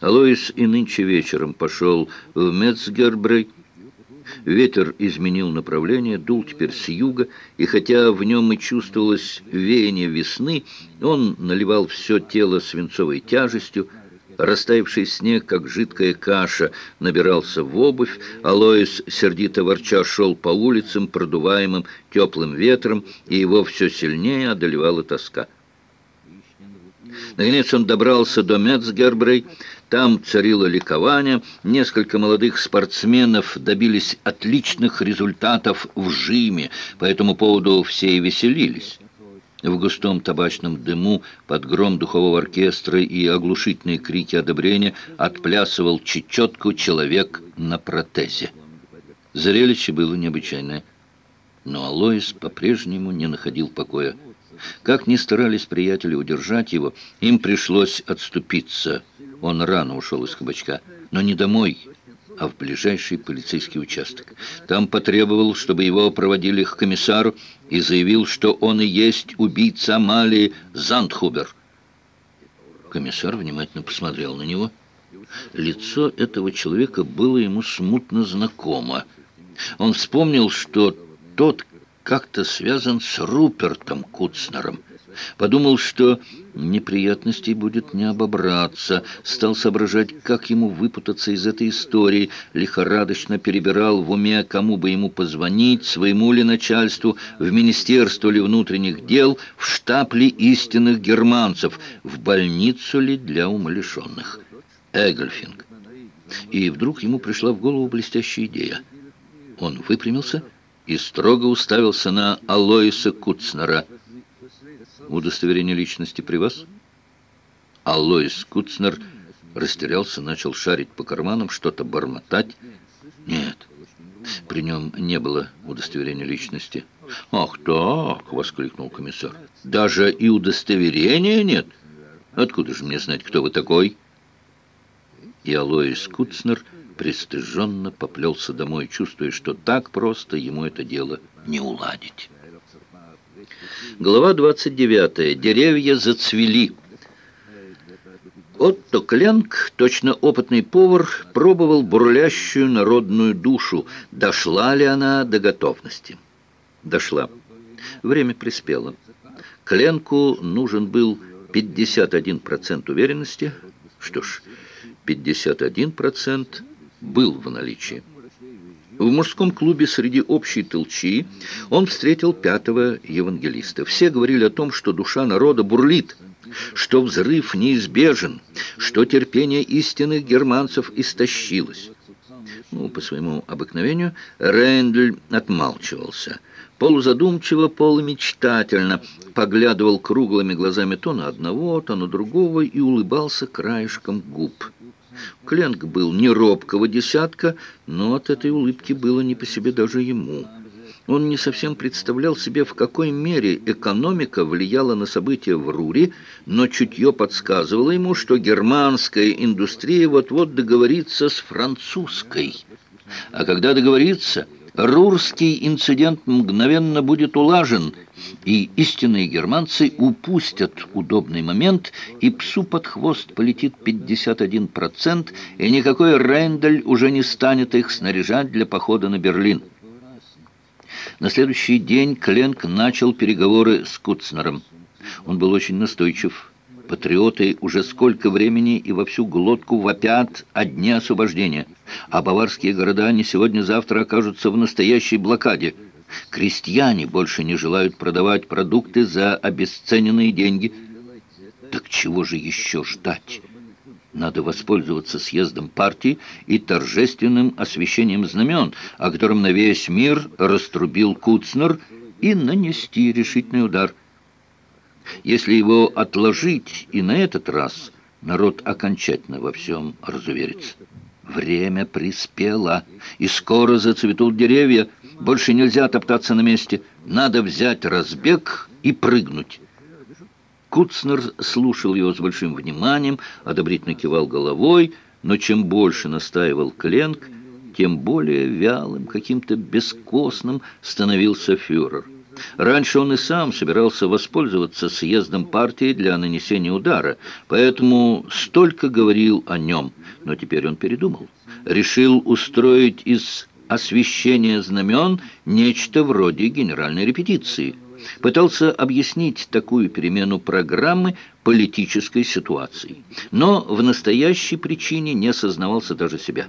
Алоис и нынче вечером пошел в Мецгербрей. Ветер изменил направление, дул теперь с юга, и хотя в нем и чувствовалось веяние весны, он наливал все тело свинцовой тяжестью, Растаявший снег, как жидкая каша, набирался в обувь. Алоис, сердито ворча, шел по улицам, продуваемым теплым ветром, и его все сильнее одолевала тоска. Наконец он добрался до Мецгербрей. Там царило ликование. Несколько молодых спортсменов добились отличных результатов в жиме. По этому поводу все и веселились. В густом табачном дыму под гром духового оркестра и оглушительные крики одобрения отплясывал чечетку человек на протезе. Зрелище было необычайное. Но Алоис по-прежнему не находил покоя. Как ни старались приятели удержать его, им пришлось отступиться. Он рано ушел из кабачка, но не домой, а в ближайший полицейский участок. Там потребовал, чтобы его проводили к комиссару, и заявил, что он и есть убийца Амалии Зандхубер. Комиссар внимательно посмотрел на него. Лицо этого человека было ему смутно знакомо. Он вспомнил, что тот как-то связан с Рупертом Куцнером. Подумал, что неприятностей будет не обобраться. Стал соображать, как ему выпутаться из этой истории. Лихорадочно перебирал в уме, кому бы ему позвонить, своему ли начальству, в Министерство ли внутренних дел, в штаб ли истинных германцев, в больницу ли для умалишенных. Эгельфинг. И вдруг ему пришла в голову блестящая идея. Он выпрямился и строго уставился на Алоиса Куцнера – удостоверение личности при вас?» Алоис Куцнер растерялся, начал шарить по карманам, что-то бормотать. «Нет, при нем не было удостоверения личности». «Ах так!» — воскликнул комиссар. «Даже и удостоверения нет? Откуда же мне знать, кто вы такой?» И Алоис Куцнер пристыженно поплелся домой, чувствуя, что так просто ему это дело не уладить. Глава 29. Деревья зацвели. Отто Кленк, точно опытный повар, пробовал бурлящую народную душу. Дошла ли она до готовности? Дошла. Время приспело. Кленку нужен был 51% уверенности. Что ж, 51% был в наличии. В мужском клубе среди общей толчи он встретил пятого евангелиста. Все говорили о том, что душа народа бурлит, что взрыв неизбежен, что терпение истинных германцев истощилось. Ну, по своему обыкновению Рейндль отмалчивался. Полузадумчиво, полумечтательно поглядывал круглыми глазами то на одного, то на другого и улыбался краешком губ. Кленк был не робкого десятка, но от этой улыбки было не по себе даже ему. Он не совсем представлял себе, в какой мере экономика влияла на события в Руре, но чутье подсказывало ему, что германская индустрия вот-вот договорится с французской. А когда договорится, рурский инцидент мгновенно будет улажен – и истинные германцы упустят удобный момент, и псу под хвост полетит 51%, и никакой Рейндель уже не станет их снаряжать для похода на Берлин. На следующий день Кленк начал переговоры с Куцнером. Он был очень настойчив. Патриоты уже сколько времени и во всю глотку вопят о дне освобождения, а баварские города не сегодня-завтра окажутся в настоящей блокаде – Крестьяне больше не желают продавать продукты за обесцененные деньги. Так чего же еще ждать? Надо воспользоваться съездом партии и торжественным освящением знамен, о котором на весь мир раструбил Куцнер, и нанести решительный удар. Если его отложить и на этот раз, народ окончательно во всем разуверится. Время приспело, и скоро зацветут деревья. Больше нельзя топтаться на месте. Надо взять разбег и прыгнуть. Куцнер слушал его с большим вниманием, одобрительно кивал головой, но чем больше настаивал Кленк, тем более вялым, каким-то бескостным становился фюрер. Раньше он и сам собирался воспользоваться съездом партии для нанесения удара, поэтому столько говорил о нем, но теперь он передумал. Решил устроить из освещения знамен нечто вроде генеральной репетиции. Пытался объяснить такую перемену программы политической ситуации, но в настоящей причине не сознавался даже себя.